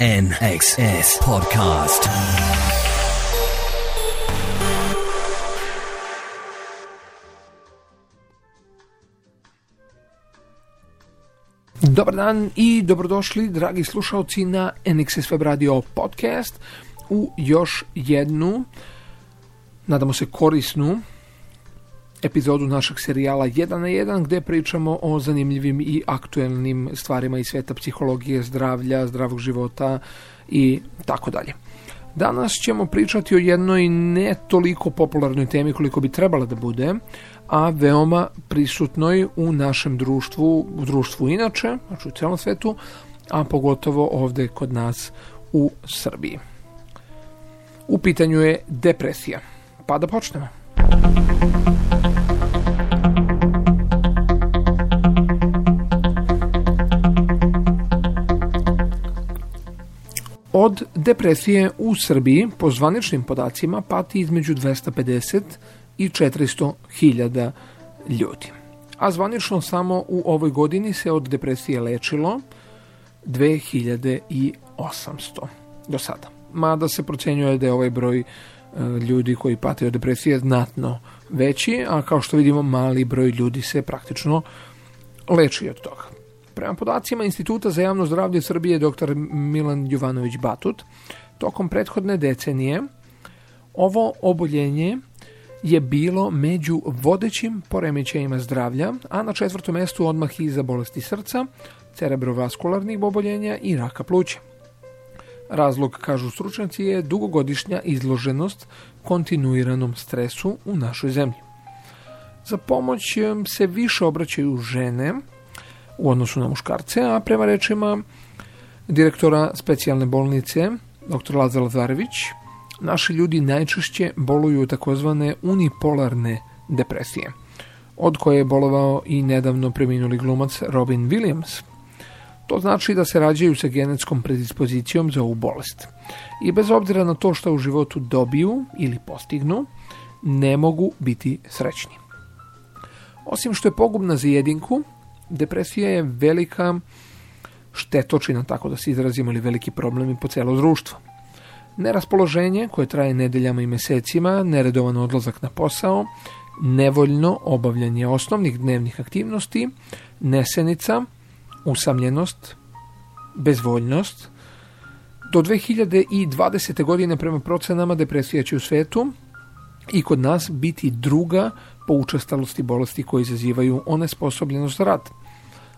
NXS Podcast. Dobar dan i dobrodošli, dragi slušalci, na NXS Web Radio podcast u još jednu, nadamo se korisnu, epizodu našeg serijala 1 na 1 gdje pričamo o zanimljivim i aktuelnim stvarima iz sveta psihologije, zdravlja, zdravog života i tako dalje. Danas ćemo pričati o jednoj ne toliko popularnoj temi koliko bi trebala da bude, a veoma prisutnoj u našem društvu, u društvu inače, znači u cijelom svetu, a pogotovo ovdje kod nas u Srbiji. U pitanju je depresija. Pa da počnemo. Od depresije u Srbiji po zvaničnim podacima pati između 250 i 400 hiljada ljudi. A zvanično samo u ovoj godini se od depresije lečilo 2800 do sada. Mada se procenjuje da je ovaj broj e, ljudi koji pate od depresije znatno veći, a kao što vidimo mali broj ljudi se praktično leči od toga. Prema podacima Instituta za javno zdravlje Srbije dr. Milan Jovanović Batut, tokom prethodne decenije ovo oboljenje je bilo među vodećim poremećajima zdravlja, a na četvrtom mjestu odmah iza bolesti srca, cerebrovaskularnih oboljenja i raka pluća. Razlog, kažu stručnjaci, je dugogodišnja izloženost kontinuiranom stresu u našoj zemlji. Za pomoć se više obraćaju žene u odnosu na muškarce, a prema rečima direktora specijalne bolnice dr. Lazar Lazarević, naši ljudi najčešće boluju takozvane unipolarne depresije, od koje je bolovao i nedavno preminuli glumac Robin Williams. To znači da se rađaju sa genetskom predispozicijom za ovu bolest. I bez obzira na to što u životu dobiju ili postignu, ne mogu biti srećni. Osim što je pogubna za jedinku, depresija je velika štetočina, tako da se izrazimo, ili veliki problemi po cijelo društvo. Neraspoloženje koje traje nedeljama i mjesecima, neredovan odlazak na posao, nevoljno obavljanje osnovnih dnevnih aktivnosti, nesenica, usamljenost, bezvoljnost. Do 2020. godine prema procenama depresija će u svetu i kod nas biti druga po učestalosti bolesti koje izazivaju onesposobljenost rad.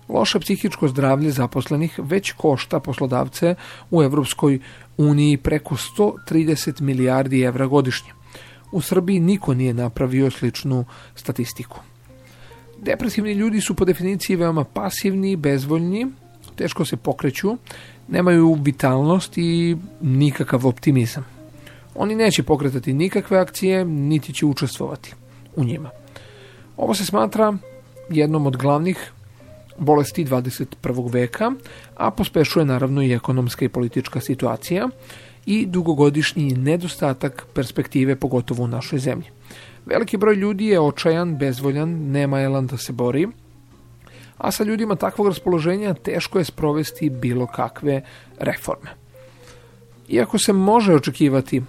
Loše psihičko zdravlje zaposlenih već košta poslodavce u Europskoj uniji preko 130 milijardi evra godišnje. U Srbiji niko nije napravio sličnu statistiku. Depresivni ljudi su po definiciji veoma pasivni, bezvoljni, teško se pokreću, nemaju vitalnost i nikakav optimizam. Oni neće pokretati nikakve akcije, niti će učestvovati u njima. Ovo se smatra jednom od glavnih bolesti 21. veka, a pospešuje naravno i ekonomska i politička situacija i dugogodišnji nedostatak perspektive, pogotovo u našoj zemlji. Veliki broj ljudi je očajan, bezvoljan, nema elan da se bori, a sa ljudima takvog raspoloženja teško je sprovesti bilo kakve reforme. Iako se može očekivati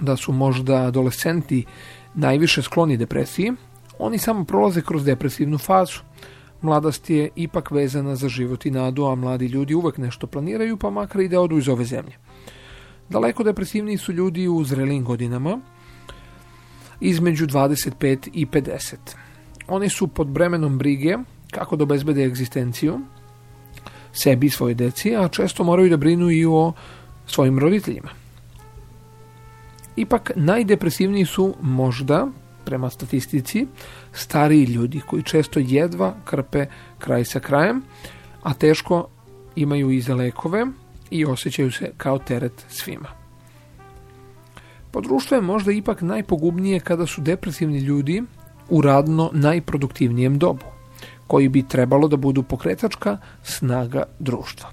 da su možda adolescenti najviše skloni depresiji, oni samo prolaze kroz depresivnu fazu. Mladost je ipak vezana za život i nadu, a mladi ljudi uvek nešto planiraju, pa makar i da odu iz ove zemlje. Daleko depresivniji su ljudi u zrelim godinama, između 25 i 50. Oni su pod bremenom brige kako da obezbede egzistenciju sebi i svoje deci, a često moraju da brinu i o svojim roditeljima. Ipak najdepresivniji su možda prema statistici stariji ljudi koji često jedva krpe kraj sa krajem, a teško imaju iza lekove i osjećaju se kao teret svima. Po društvu je možda ipak najpogubnije kada su depresivni ljudi u radno najproduktivnijem dobu, koji bi trebalo da budu pokretačka snaga društva.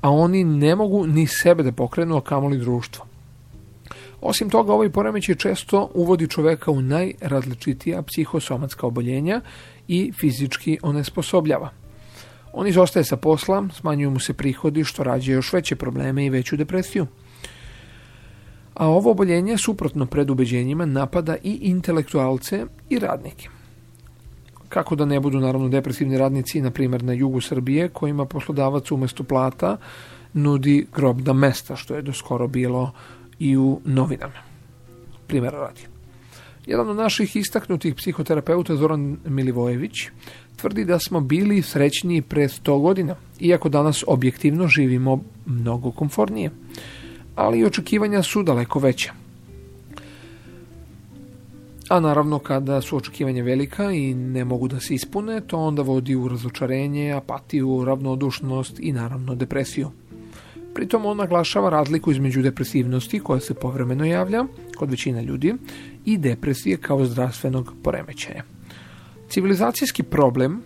A oni ne mogu ni sebe da pokrenu, a kamoli društvo. Osim toga, ovaj poremećaj često uvodi čoveka u najrazličitija psihosomatska oboljenja i fizički onesposobljava. On izostaje sa posla, smanjuju mu se prihodi što rađe još veće probleme i veću depresiju. A ovo oboljenje suprotno predubeđenjima napada i intelektualce i radnike. Kako da ne budu naravno depresivni radnici, na primjer na jugu Srbije, kojima poslodavac umjesto plata nudi grobna mesta, što je do skoro bilo i u novinama. Primjera radi. Jedan od naših istaknutih psihoterapeuta Zoran Milivojević tvrdi da smo bili srećniji pre 100 godina, iako danas objektivno živimo mnogo komfornije. Ali i očekivanja su daleko veća. A naravno kada su očekivanja velika i ne mogu da se ispune, to onda vodi u razočarenje, apatiju, ravnodušnost i naravno depresiju. Pritom on naglašava razliku između depresivnosti koja se povremeno javlja kod većine ljudi i depresije kao zdravstvenog poremećaja. Civilizacijski problem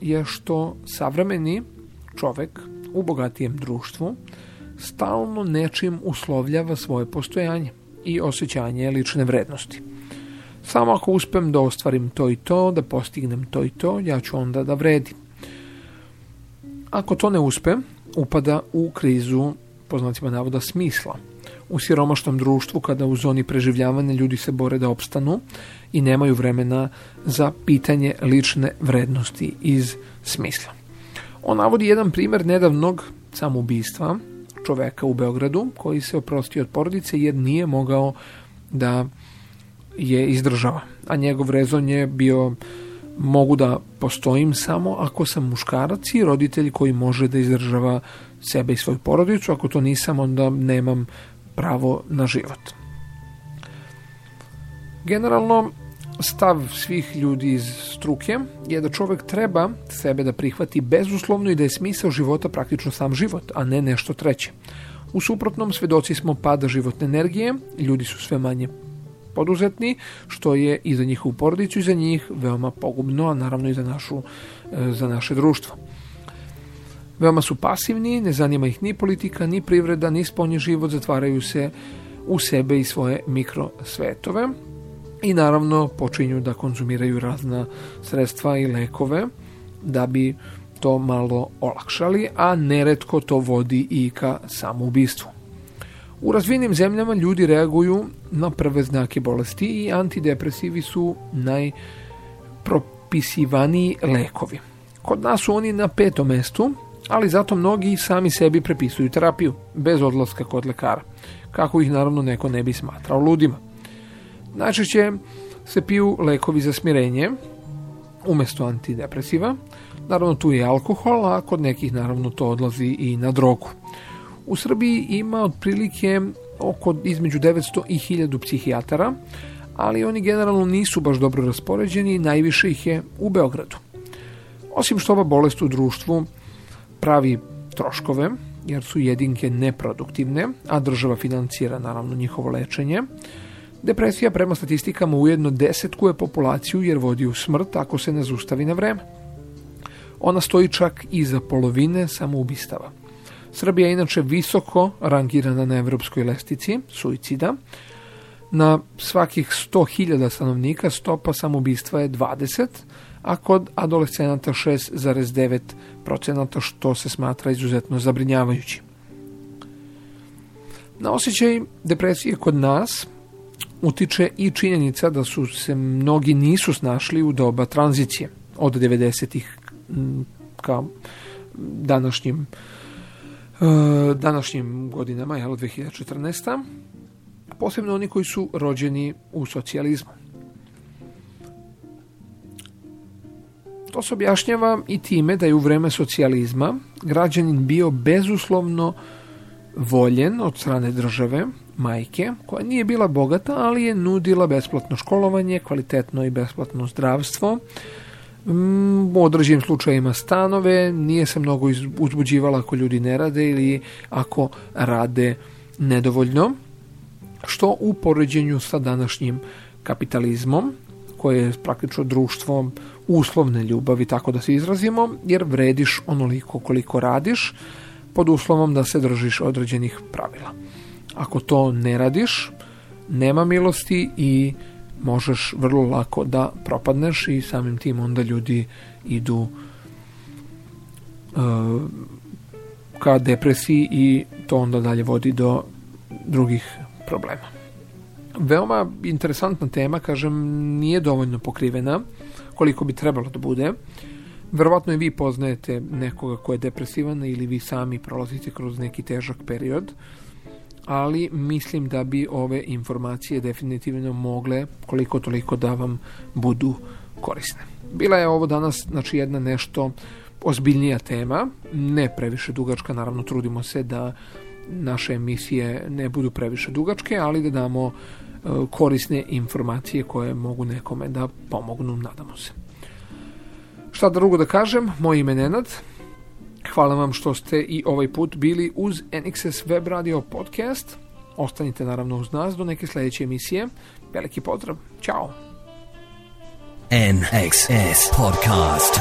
je što savremeni čovek u bogatijem društvu stalno nečim uslovljava svoje postojanje i osjećanje lične vrednosti. Samo ako uspem da ostvarim to i to, da postignem to i to, ja ću onda da vredim. Ako to ne uspe, upada u krizu, poznacima navoda, smisla. U siromašnom društvu, kada u zoni preživljavanja ljudi se bore da opstanu i nemaju vremena za pitanje lične vrednosti iz smisla. On navodi jedan primjer nedavnog samoubistva čoveka u Beogradu koji se oprostio od porodice jer nije mogao da je izdržava. A njegov rezon je bio mogu da postojim samo ako sam muškarac i roditelj koji može da izdržava sebe i svoju porodicu. Ako to nisam, onda nemam pravo na život. Generalno, stav svih ljudi iz struke je da čovjek treba sebe da prihvati bezuslovno i da je smisao života praktično sam život, a ne nešto treće. U suprotnom, svedoci smo pada životne energije, ljudi su sve manje poduzetni, što je i za njihovu porodicu i za njih veoma pogubno, a naravno i za, našu, e, za naše društvo. Veoma su pasivni, ne zanima ih ni politika, ni privreda, ni spolni život, zatvaraju se u sebe i svoje mikrosvetove i naravno počinju da konzumiraju razna sredstva i lekove da bi to malo olakšali, a neretko to vodi i ka samoubistvu. U razvijenim zemljama ljudi reaguju na prve znake bolesti i antidepresivi su najpropisivaniji lekovi. Kod nas su oni na petom mestu, ali zato mnogi sami sebi prepisuju terapiju, bez odlaska kod lekara, kako ih naravno neko ne bi smatrao ludima. Najčešće se piju lekovi za smirenje, umjesto antidepresiva, naravno tu je alkohol, a kod nekih naravno to odlazi i na drogu. U Srbiji ima otprilike oko između 900 i 1000 psihijatara, ali oni generalno nisu baš dobro raspoređeni i najviše ih je u Beogradu. Osim što ova bolest u društvu pravi troškove, jer su jedinke neproduktivne, a država financira naravno njihovo lečenje, depresija prema statistikama ujedno desetkuje populaciju jer vodi u smrt ako se ne zustavi na vreme. Ona stoji čak iza polovine samoubistava. Srbija je inače visoko rangirana na evropskoj lestici suicida. Na svakih 100.000 stanovnika stopa samoubistva je 20, a kod adolescenata 6,9%, što se smatra izuzetno zabrinjavajući. Na osjećaj depresije kod nas utiče i činjenica da su se mnogi nisu snašli u doba tranzicije od 90-ih ka današnjim današnjim godinama, jel, 2014. Posebno oni koji su rođeni u socijalizmu. To se objašnjava i time da je u vreme socijalizma građanin bio bezuslovno voljen od strane države, majke, koja nije bila bogata, ali je nudila besplatno školovanje, kvalitetno i besplatno zdravstvo, u određenim slučajima stanove, nije se mnogo uzbuđivala ako ljudi ne rade ili ako rade nedovoljno, što u poređenju sa današnjim kapitalizmom, koje je praktično društvo uslovne ljubavi, tako da se izrazimo, jer vrediš onoliko koliko radiš, pod uslovom da se držiš određenih pravila. Ako to ne radiš, nema milosti i možeš vrlo lako da propadneš i samim tim onda ljudi idu ka depresiji i to onda dalje vodi do drugih problema. Veoma interesantna tema, kažem, nije dovoljno pokrivena koliko bi trebalo da bude. Verovatno i vi poznajete nekoga ko je depresivan ili vi sami prolazite kroz neki težak period, ali mislim da bi ove informacije definitivno mogle koliko toliko da vam budu korisne. Bila je ovo danas znači jedna nešto ozbiljnija tema, ne previše dugačka, naravno trudimo se da naše emisije ne budu previše dugačke, ali da damo e, korisne informacije koje mogu nekome da pomognu, nadamo se. Šta drugo da kažem, moj ime Nenad, hvala vam što ste i ovaj put bili uz NXS Web Radio Podcast, ostanite naravno uz nas do neke sljedeće emisije, veliki pozdrav, ćao! NXS Podcast